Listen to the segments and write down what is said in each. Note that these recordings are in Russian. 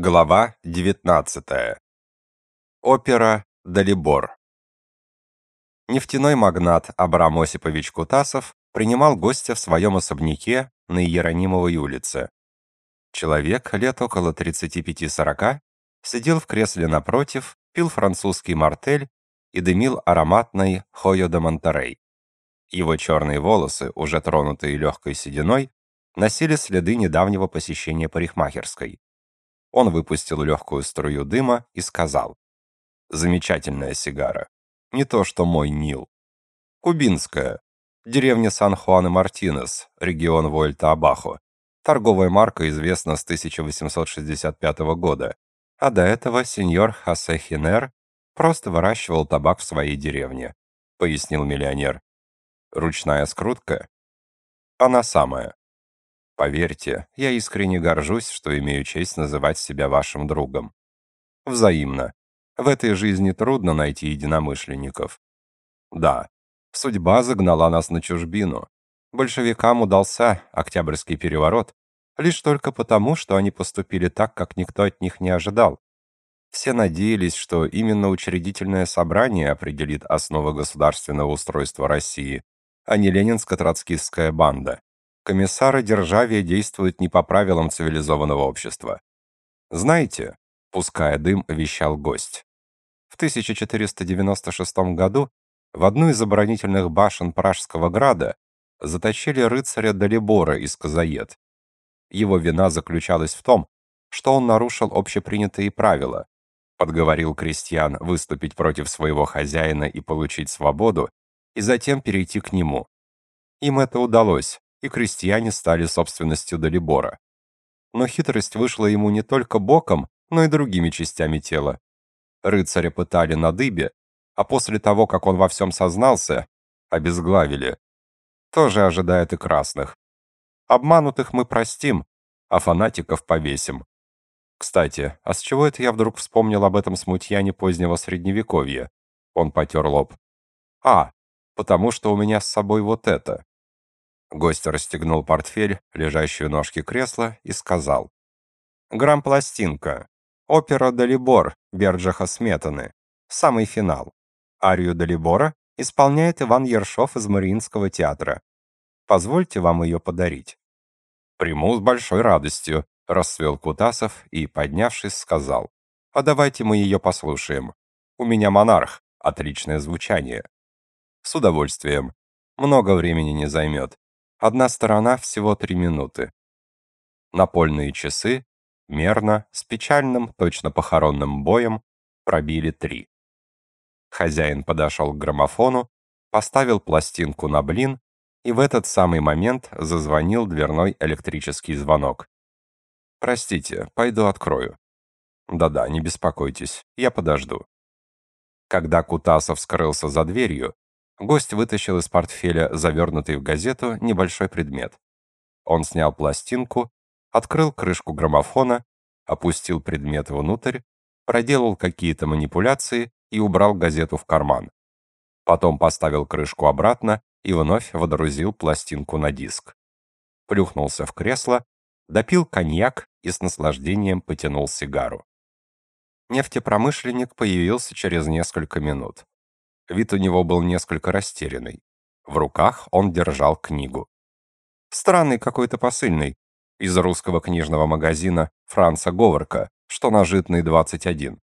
Глава 19. Опера «Далибор». Нефтяной магнат Абрам Осипович Кутасов принимал гостя в своем особняке на Иеронимовой улице. Человек лет около 35-40 сидел в кресле напротив, пил французский мартель и дымил ароматной Хойо де Монтерей. Его черные волосы, уже тронутые легкой сединой, носили следы недавнего посещения парикмахерской. Он выпустил легкую струю дыма и сказал. «Замечательная сигара. Не то, что мой Нил. Кубинская. Деревня Сан-Хуан-и-Мартинес, регион Вольта-Абахо. Торговая марка известна с 1865 года, а до этого сеньор Хосе Хинер просто выращивал табак в своей деревне», — пояснил миллионер. «Ручная скрутка?» «Она самая. Поверьте, я искренне горжусь, что имею честь называть себя вашим другом. Взаимно. В этой жизни трудно найти единомышленников. Да, судьба загнала нас на чужбину. Большевикам удался Октябрьский переворот лишь только потому, что они поступили так, как никто от них не ожидал. Все надеялись, что именно учредительное собрание определит основы государственного устройства России, а не ленинско-троцкистская банда комиссары державия действуют не по правилам цивилизованного общества. Знаете, пуская дым, вещал гость. В 1496 году в одну из оборонительных башен Пражского града заточили рыцаря Далибора из Казаед. Его вина заключалась в том, что он нарушил общепринятые правила, подговорил крестьян выступить против своего хозяина и получить свободу, и затем перейти к нему. Им это удалось, и крестьяне стали собственностью Далибора. Но хитрость вышла ему не только боком, но и другими частями тела. Рыцаря пытали на дыбе, а после того, как он во всем сознался, обезглавили. Тоже ожидает и красных. Обманутых мы простим, а фанатиков повесим. Кстати, а с чего это я вдруг вспомнил об этом смутьяне позднего средневековья? Он потер лоб. А, потому что у меня с собой вот это. Гость расстегнул портфель, лежащий у ножки кресла, и сказал. «Грамм-пластинка. Опера «Далибор» Берджаха Сметаны. Самый финал. Арию «Далибора» исполняет Иван Ершов из Мариинского театра. Позвольте вам ее подарить». «Приму с большой радостью», — расцвел Кутасов и, поднявшись, сказал. «А давайте мы ее послушаем. У меня монарх, отличное звучание». «С удовольствием. Много времени не займет. Одна сторона всего три минуты. Напольные часы мерно, с печальным, точно похоронным боем, пробили три. Хозяин подошел к граммофону, поставил пластинку на блин, и в этот самый момент зазвонил дверной электрический звонок. «Простите, пойду открою». «Да-да, не беспокойтесь, я подожду». Когда Кутасов скрылся за дверью, Гость вытащил из портфеля завернутый в газету небольшой предмет. Он снял пластинку, открыл крышку граммофона, опустил предмет внутрь, проделал какие-то манипуляции и убрал газету в карман. Потом поставил крышку обратно и вновь водрузил пластинку на диск. Плюхнулся в кресло, допил коньяк и с наслаждением потянул сигару. Нефтепромышленник появился через несколько минут. Вид у него был несколько растерянный. В руках он держал книгу. Странный какой-то посыльный из русского книжного магазина Франца Говорка, что на Житной 21.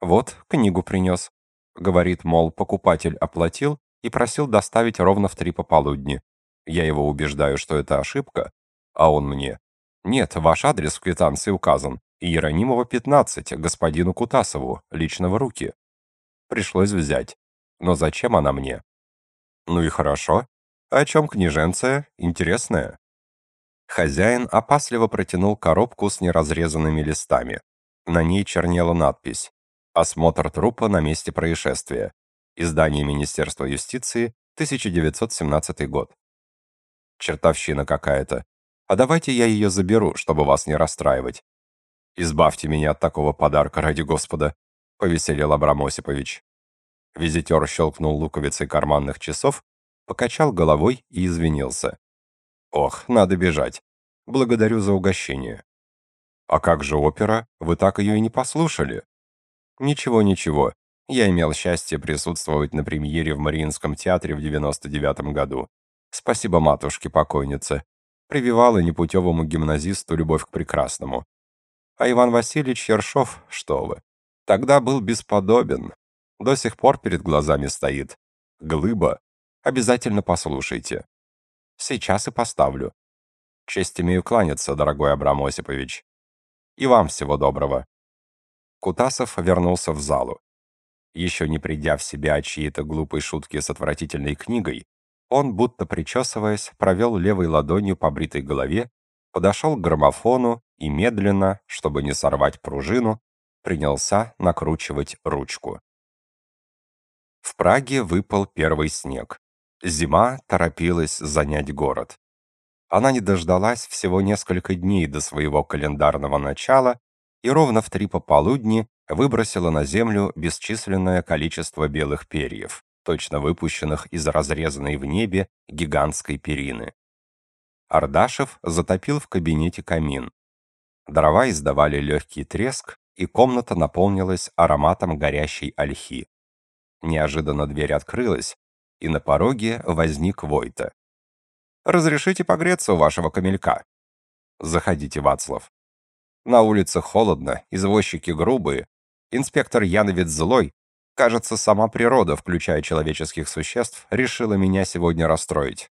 Вот, книгу принес. Говорит, мол, покупатель оплатил и просил доставить ровно в три пополудни. Я его убеждаю, что это ошибка, а он мне. Нет, ваш адрес в квитанции указан. Иеронимова, 15, господину Кутасову, лично в руки. Пришлось взять. Но зачем она мне? Ну и хорошо. О чем княженция? Интересная. Хозяин опасливо протянул коробку с неразрезанными листами. На ней чернела надпись «Осмотр трупа на месте происшествия. Издание Министерства юстиции, 1917 год». Чертовщина какая-то. А давайте я ее заберу, чтобы вас не расстраивать. Избавьте меня от такого подарка, ради Господа, повеселел Абрам. Визитер щелкнул луковицей карманных часов, покачал головой и извинился. «Ох, надо бежать. Благодарю за угощение». А как же опера? Вы так ее и не послушали. Ничего, ничего. Я имел счастье присутствовать на премьере в Мариинском театре в 99 году. Спасибо матушке-покойнице. Прививала непутевому гимназисту любовь к прекрасному. А Иван Васильевич Ершов, что вы, тогда был бесподобен. До сих пор перед глазами стоит. Глыба. Обязательно послушайте. Сейчас и поставлю. Честь имею кланяться, дорогой Абрам Осипович. И вам всего доброго. Кутасов вернулся в залу. Еще не придя в себя от чьей-то глупой шутки с отвратительной книгой, он, будто причесываясь, провел левой ладонью по бритой голове, подошел к граммофону и медленно, чтобы не сорвать пружину, принялся накручивать ручку. В Праге выпал первый снег. Зима торопилась занять город. Она не дождалась всего несколько дней до своего календарного начала и ровно в три пополудни выбросила на землю бесчисленное количество белых перьев точно выпущенных из разрезанной в небе гигантской перины. Ардашев затопил в кабинете камин. Дрова издавали легкий треск, и комната наполнилась ароматом горящей ольхи. Неожиданно дверь открылась, и на пороге возник Войта. «Разрешите погреться у вашего камелька?» «Заходите, Вацлав». На улице холодно, извозчики грубые, инспектор Яновец злой, Кажется, сама природа, включая человеческих существ, решила меня сегодня расстроить.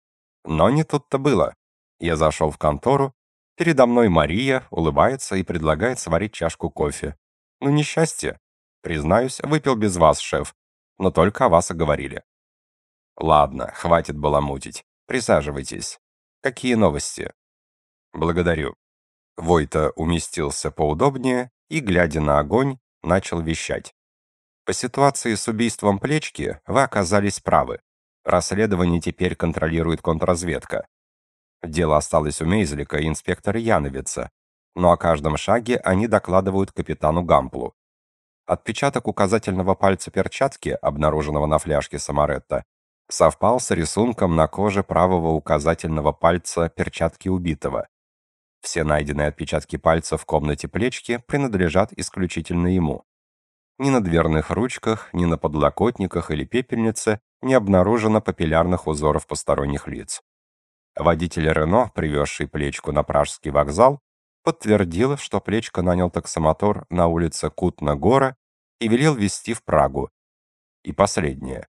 Но не тут-то было. Я зашел в контору, передо мной Мария улыбается и предлагает сварить чашку кофе. Ну, несчастье. Признаюсь, выпил без вас, шеф, но только о вас и говорили. Ладно, хватит баламутить. Присаживайтесь. Какие новости? Благодарю. Войта уместился поудобнее и, глядя на огонь, начал вещать. По ситуации с убийством Плечки вы оказались правы. Расследование теперь контролирует контрразведка. Дело осталось у Мейзлика и инспектора Яновица, но о каждом шаге они докладывают капитану Гамплу. Отпечаток указательного пальца перчатки, обнаруженного на фляжке Самаретта, совпал с рисунком на коже правого указательного пальца перчатки убитого. Все найденные отпечатки пальцев в комнате Плечки принадлежат исключительно ему. Ни на дверных ручках, ни на подлокотниках или пепельнице не обнаружено папиллярных узоров посторонних лиц. Водитель Рено, привезший Плечку на Пражский вокзал, подтвердил, что Плечка нанял таксомотор на улице Кутна-Гора и велел везти в Прагу. И последнее.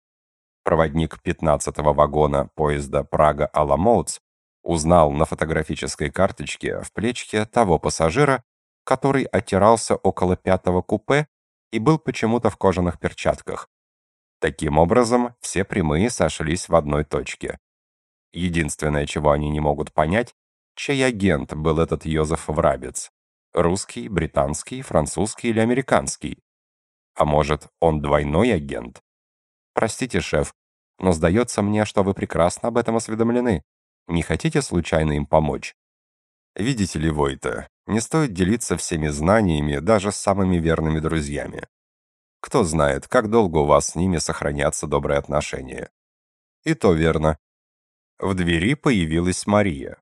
Проводник 15-го вагона поезда Прага-Аламоуц узнал на фотографической карточке в Плечке того пассажира, который оттирался около пятого купе и был почему-то в кожаных перчатках. Таким образом, все прямые сошлись в одной точке. Единственное, чего они не могут понять, чей агент был этот Йозеф Врабец. Русский, британский, французский или американский? А может, он двойной агент? Простите, шеф, но сдается мне, что вы прекрасно об этом осведомлены. Не хотите случайно им помочь? Видите ли, Войта, не стоит делиться всеми знаниями даже с самыми верными друзьями. Кто знает, как долго у вас с ними сохранятся добрые отношения. И то верно. В двери появилась Мария.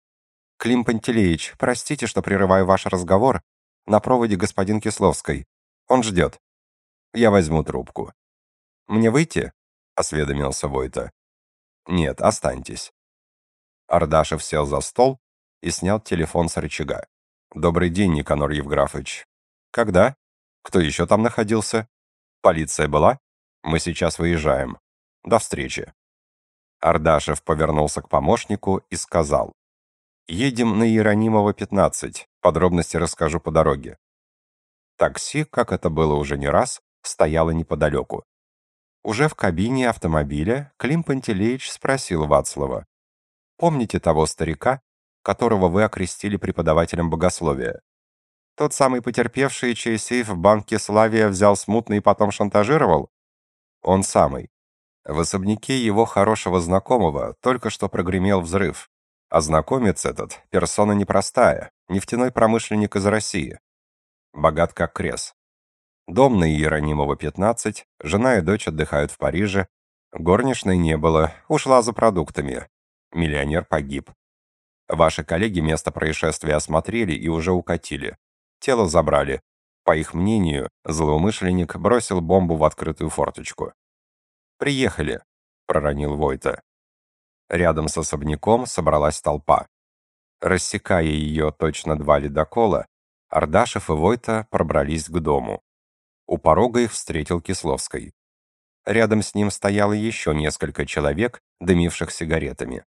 «Клим Пантелеич, простите, что прерываю ваш разговор. На проводе господин Кисловской. Он ждет. Я возьму трубку». «Мне выйти?» — осведомился Войта. «Нет, останьтесь». Ардашев сел за стол и снял телефон с рычага. «Добрый день, Никанор Евграфович. Когда? Кто еще там находился? Полиция была? Мы сейчас выезжаем. До встречи». Ардашев повернулся к помощнику и сказал. «Едем на Иеронимова, 15. Подробности расскажу по дороге». Такси, как это было уже не раз, стояло неподалеку. Уже в кабине автомобиля Клим Пантелеич спросил Вацлава. «Помните того старика, которого вы окрестили преподавателем богословия. Тот самый потерпевший, чей сейф в банке Славия взял смутно и потом шантажировал? Он самый. В особняке его хорошего знакомого только что прогремел взрыв. А знакомец этот – персона непростая, нефтяной промышленник из России. Богат как крес. Дом на Иеронимова, 15, жена и дочь отдыхают в Париже. Горничной не было, ушла за продуктами. Миллионер погиб. Ваши коллеги место происшествия осмотрели и уже укатили. Тело забрали. По их мнению, злоумышленник бросил бомбу в открытую форточку. «Приехали», — проронил Войта. Рядом с особняком собралась толпа. Рассекая ее точно два ледокола, Ардашев и Войта пробрались к дому. У порога их встретил Кисловский. Рядом с ним стояло еще несколько человек, дымивших сигаретами.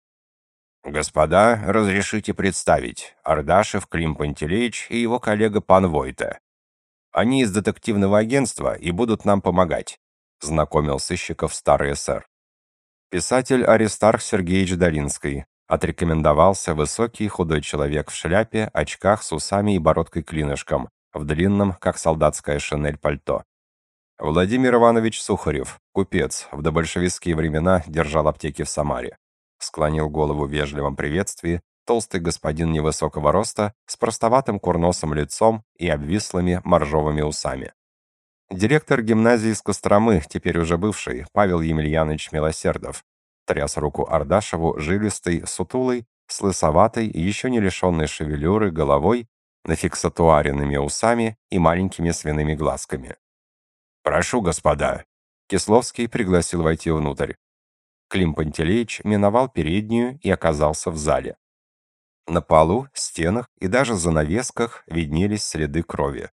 «Господа, разрешите представить, Ардашев Клим Пантелеич и его коллега пан Войта. Они из детективного агентства и будут нам помогать», знакомил сыщиков старый эсер. Писатель Аристарх Сергеевич Долинский. Отрекомендовался высокий худой человек в шляпе, очках с усами и бородкой клинышком, в длинном, как солдатская шинель, пальто. Владимир Иванович Сухарев, купец, в добольшевистские времена держал аптеки в Самаре склонил голову в вежливом приветствии толстый господин невысокого роста с простоватым курносым лицом и обвислыми моржовыми усами. Директор гимназии из Костромы, теперь уже бывший, Павел Емельянович Милосердов, тряс руку Ардашеву жилистой, сутулой, с лысоватой, еще не лишенной шевелюры, головой, нафиксатуаренными усами и маленькими свиными глазками. «Прошу, господа!» Кисловский пригласил войти внутрь. Клим Пантелеич миновал переднюю и оказался в зале. На полу, стенах и даже занавесках виднелись следы крови.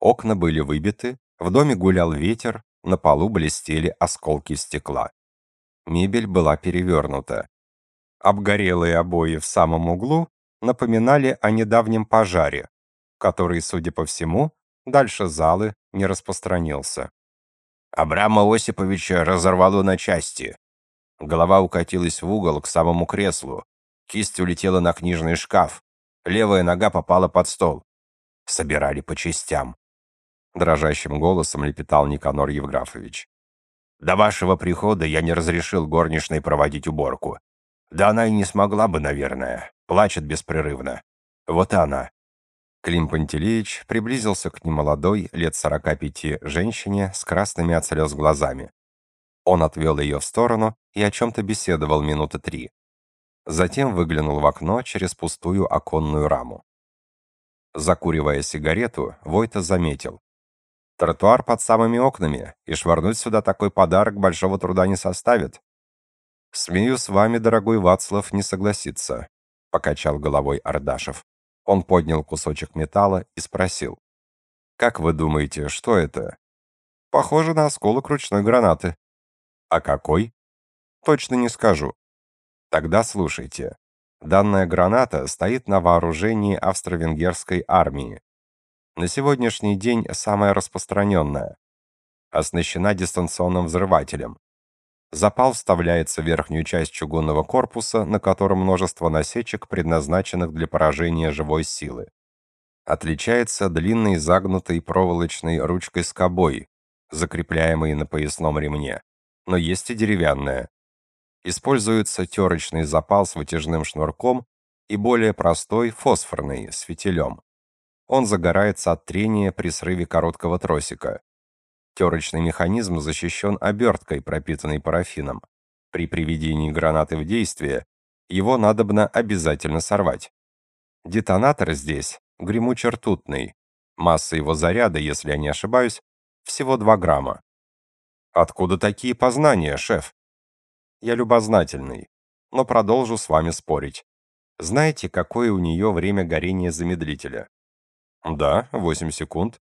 Окна были выбиты, в доме гулял ветер, на полу блестели осколки стекла. Мебель была перевернута. Обгорелые обои в самом углу напоминали о недавнем пожаре, который, судя по всему, дальше залы не распространился. Абрама Осиповича разорвало на части, Голова укатилась в угол к самому креслу. Кисть улетела на книжный шкаф. Левая нога попала под стол. Собирали по частям. Дрожащим голосом лепетал Никанор Евграфович. До вашего прихода я не разрешил горничной проводить уборку. Да она и не смогла бы, наверное. Плачет беспрерывно. Вот она. Клим Пантелеич приблизился к немолодой, лет сорока пяти, женщине с красными от слез глазами. Он отвел ее в сторону и о чем-то беседовал минуты три. Затем выглянул в окно через пустую оконную раму. Закуривая сигарету, Войта заметил. Тротуар под самыми окнами, и швырнуть сюда такой подарок большого труда не составит. «Смею с вами, дорогой Вацлав, не согласиться», — покачал головой Ардашев. Он поднял кусочек металла и спросил. «Как вы думаете, что это?» «Похоже на осколок ручной гранаты», а какой? Точно не скажу. Тогда слушайте. Данная граната стоит на вооружении австро-венгерской армии. На сегодняшний день самая распространенная. Оснащена дистанционным взрывателем. Запал вставляется в верхнюю часть чугунного корпуса, на котором множество насечек, предназначенных для поражения живой силы. Отличается длинной загнутой проволочной ручкой-скобой, закрепляемой на поясном ремне но есть и деревянная. Используется терочный запал с вытяжным шнурком и более простой фосфорный с фитилем. Он загорается от трения при срыве короткого тросика. Терочный механизм защищен оберткой, пропитанной парафином. При приведении гранаты в действие его надобно обязательно сорвать. Детонатор здесь гремуче-ртутный. Масса его заряда, если я не ошибаюсь, всего 2 грамма. Откуда такие познания, шеф? Я любознательный, но продолжу с вами спорить. Знаете, какое у нее время горения замедлителя? Да, 8 секунд.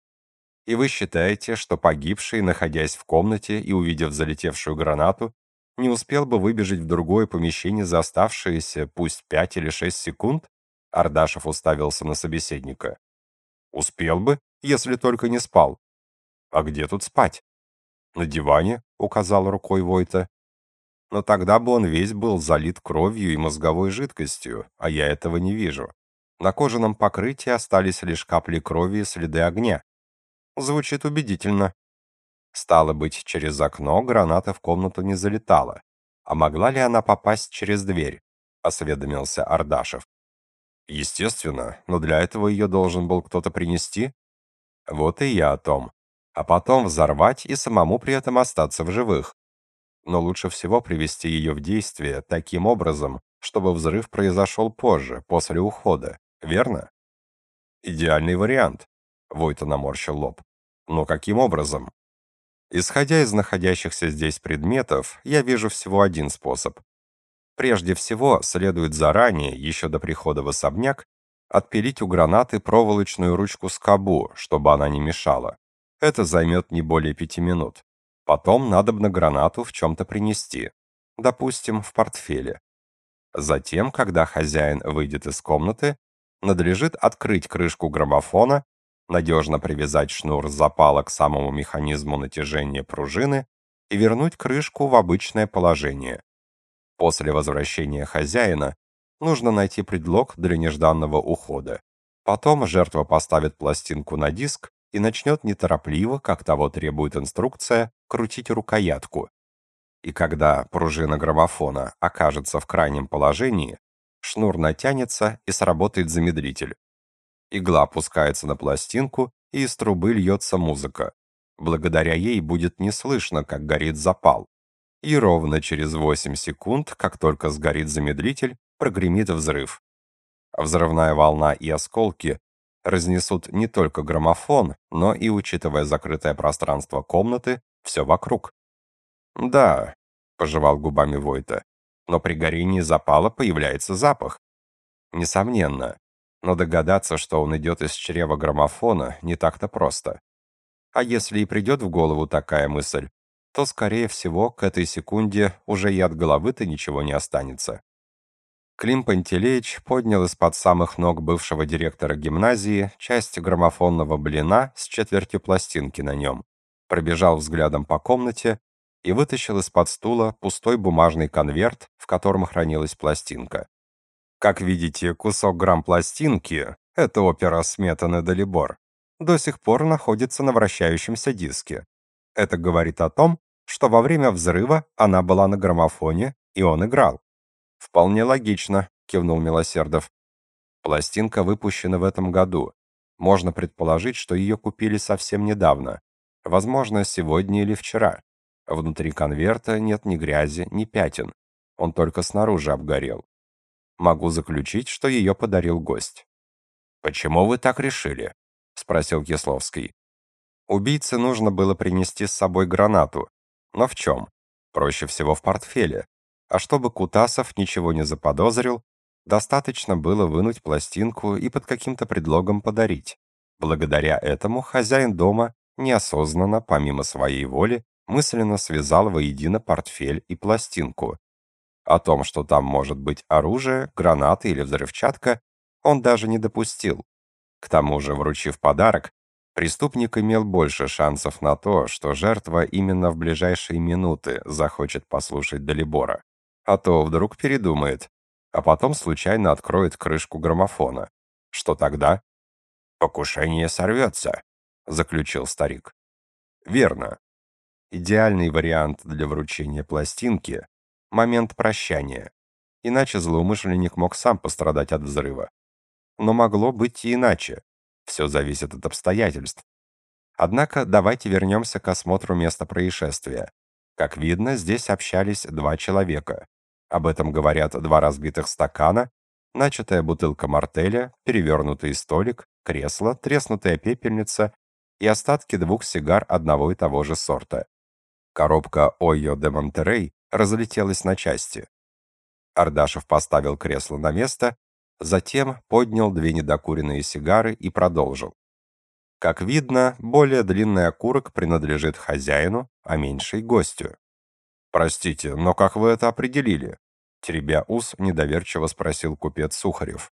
И вы считаете, что погибший, находясь в комнате и увидев залетевшую гранату, не успел бы выбежать в другое помещение за оставшиеся, пусть 5 или 6 секунд? Ардашев уставился на собеседника. Успел бы, если только не спал. А где тут спать? «На диване», — указал рукой Войта. «Но тогда бы он весь был залит кровью и мозговой жидкостью, а я этого не вижу. На кожаном покрытии остались лишь капли крови и следы огня. Звучит убедительно. Стало быть, через окно граната в комнату не залетала. А могла ли она попасть через дверь? Осведомился Ардашев. Естественно, но для этого ее должен был кто-то принести. Вот и я о том а потом взорвать и самому при этом остаться в живых. Но лучше всего привести ее в действие таким образом, чтобы взрыв произошел позже, после ухода, верно? Идеальный вариант. Войта наморщил лоб. Но каким образом? Исходя из находящихся здесь предметов, я вижу всего один способ. Прежде всего, следует заранее, еще до прихода в особняк, отпилить у гранаты проволочную ручку-скобу, чтобы она не мешала. Это займет не более пяти минут. Потом надо бы на гранату в чем-то принести. Допустим, в портфеле. Затем, когда хозяин выйдет из комнаты, надлежит открыть крышку граммофона, надежно привязать шнур запала к самому механизму натяжения пружины и вернуть крышку в обычное положение. После возвращения хозяина нужно найти предлог для нежданного ухода. Потом жертва поставит пластинку на диск и начнет неторопливо, как того требует инструкция, крутить рукоятку. И когда пружина граммофона окажется в крайнем положении, шнур натянется и сработает замедлитель. Игла опускается на пластинку, и из трубы льется музыка. Благодаря ей будет не слышно, как горит запал. И ровно через 8 секунд, как только сгорит замедлитель, прогремит взрыв. Взрывная волна и осколки разнесут не только граммофон, но и, учитывая закрытое пространство комнаты, все вокруг. «Да», — пожевал губами Войта, «но при горении запала появляется запах». «Несомненно, но догадаться, что он идет из чрева граммофона, не так-то просто. А если и придет в голову такая мысль, то, скорее всего, к этой секунде уже и от головы-то ничего не останется. Клим Пантелеич поднял из-под самых ног бывшего директора гимназии часть граммофонного блина с четвертью пластинки на нем, пробежал взглядом по комнате и вытащил из-под стула пустой бумажный конверт, в котором хранилась пластинка. Как видите, кусок грамм-пластинки, это опера Сметаны Далибор, до сих пор находится на вращающемся диске. Это говорит о том, что во время взрыва она была на граммофоне, и он играл. «Вполне логично», — кивнул Милосердов. «Пластинка выпущена в этом году. Можно предположить, что ее купили совсем недавно. Возможно, сегодня или вчера. Внутри конверта нет ни грязи, ни пятен. Он только снаружи обгорел. Могу заключить, что ее подарил гость. «Почему вы так решили?» — спросил Кисловский. Убийце нужно было принести с собой гранату. Но в чем? Проще всего в портфеле. А чтобы Кутасов ничего не заподозрил, достаточно было вынуть пластинку и под каким-то предлогом подарить. Благодаря этому хозяин дома неосознанно, помимо своей воли, мысленно связал воедино портфель и пластинку. О том, что там может быть оружие, гранаты или взрывчатка, он даже не допустил. К тому же, вручив подарок, преступник имел больше шансов на то, что жертва именно в ближайшие минуты захочет послушать Далибора. А то вдруг передумает, а потом случайно откроет крышку граммофона. Что тогда? «Покушение сорвется», — заключил старик. «Верно. Идеальный вариант для вручения пластинки момент прощания. Иначе злоумышленник мог сам пострадать от взрыва. Но могло быть и иначе. Все зависит от обстоятельств. Однако давайте вернемся к осмотру места происшествия. Как видно, здесь общались два человека. Об этом говорят два разбитых стакана, начатая бутылка мартеля, перевернутый столик, кресло, треснутая пепельница и остатки двух сигар одного и того же сорта. Коробка Ойо де Монтерей разлетелась на части. Ардашев поставил кресло на место, затем поднял две недокуренные сигары и продолжил. Как видно, более длинный окурок принадлежит хозяину, а меньший гостю. Простите, но как вы это определили? теребя ус, недоверчиво спросил купец Сухарев.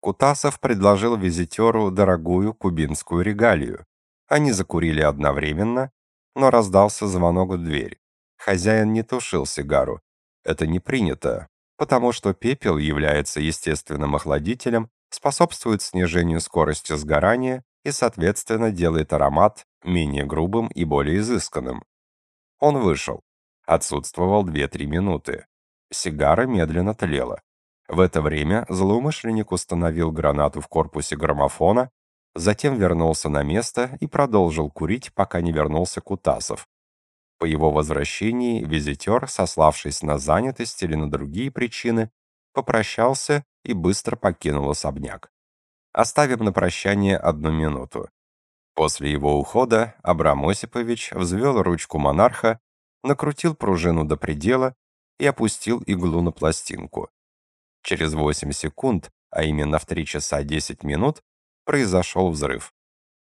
Кутасов предложил визитеру дорогую кубинскую регалию. Они закурили одновременно, но раздался звонок в дверь. Хозяин не тушил сигару. Это не принято, потому что пепел является естественным охладителем, способствует снижению скорости сгорания и, соответственно, делает аромат менее грубым и более изысканным. Он вышел. Отсутствовал 2-3 минуты. Сигара медленно тлела. В это время злоумышленник установил гранату в корпусе граммофона, затем вернулся на место и продолжил курить, пока не вернулся Кутасов. По его возвращении визитер, сославшись на занятость или на другие причины, попрощался и быстро покинул особняк. оставив на прощание одну минуту. После его ухода Абрам Осипович взвел ручку монарха, накрутил пружину до предела и опустил иглу на пластинку. Через 8 секунд, а именно в 3 часа 10 минут, произошел взрыв.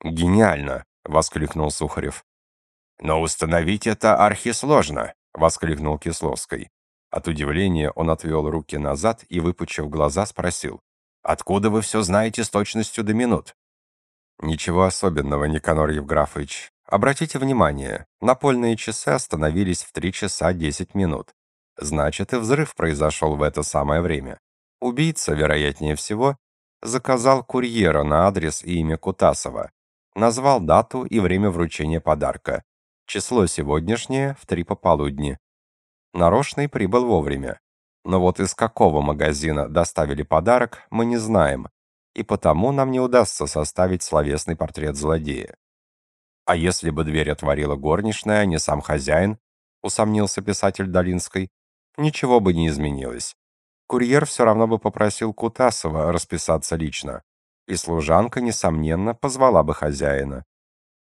«Гениально!» — воскликнул Сухарев. «Но установить это архисложно!» — воскликнул Кисловский. От удивления он отвел руки назад и, выпучив глаза, спросил. «Откуда вы все знаете с точностью до минут?» «Ничего особенного, Никанор Евграфович. Обратите внимание, напольные часы остановились в 3 часа 10 минут. Значит, и взрыв произошел в это самое время. Убийца, вероятнее всего, заказал курьера на адрес и имя Кутасова, назвал дату и время вручения подарка. Число сегодняшнее в три пополудни. Нарочный прибыл вовремя. Но вот из какого магазина доставили подарок, мы не знаем, и потому нам не удастся составить словесный портрет злодея. А если бы дверь отворила горничная, а не сам хозяин, усомнился писатель Долинской, ничего бы не изменилось. Курьер все равно бы попросил Кутасова расписаться лично, и служанка, несомненно, позвала бы хозяина.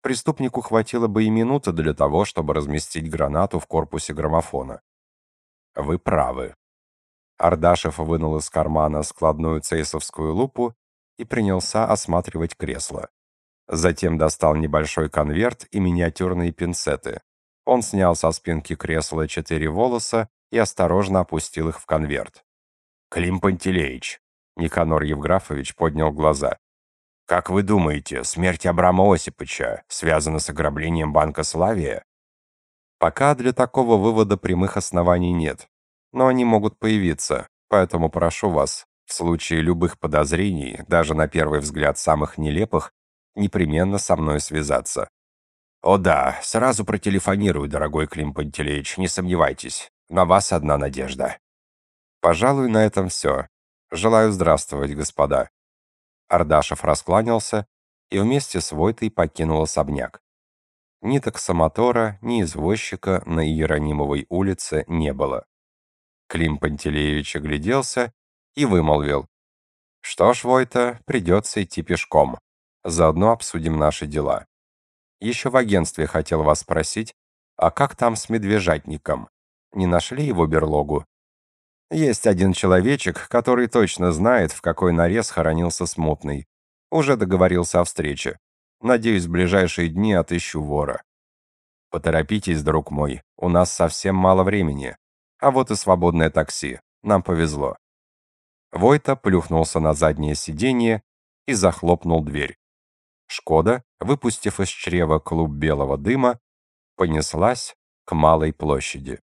Преступнику хватило бы и минуты для того, чтобы разместить гранату в корпусе граммофона. Вы правы. Ардашев вынул из кармана складную цейсовскую лупу и принялся осматривать кресло. Затем достал небольшой конверт и миниатюрные пинцеты. Он снял со спинки кресла четыре волоса и осторожно опустил их в конверт. «Клим Пантелеич!» Никанор Евграфович поднял глаза. «Как вы думаете, смерть Абрама Осиповича связана с ограблением Банка Славия?» Пока для такого вывода прямых оснований нет, но они могут появиться, поэтому прошу вас, в случае любых подозрений, даже на первый взгляд самых нелепых, непременно со мной связаться. О да, сразу протелефонирую, дорогой Клим Пантелеич, не сомневайтесь. На вас одна надежда. Пожалуй, на этом все. Желаю здравствовать, господа. Ардашев раскланялся и вместе с Войтой покинул особняк. Ни таксомотора, ни извозчика на Иеронимовой улице не было. Клим Пантелеевич огляделся и вымолвил. «Что ж, Войта, придется идти пешком. Заодно обсудим наши дела. Еще в агентстве хотел вас спросить, а как там с медвежатником? Не нашли его берлогу?» «Есть один человечек, который точно знает, в какой нарез хоронился смутный. Уже договорился о встрече. Надеюсь, в ближайшие дни отыщу вора. Поторопитесь, друг мой, у нас совсем мало времени. А вот и свободное такси. Нам повезло. Войта плюхнулся на заднее сиденье и захлопнул дверь. Шкода, выпустив из чрева клуб белого дыма, понеслась к малой площади.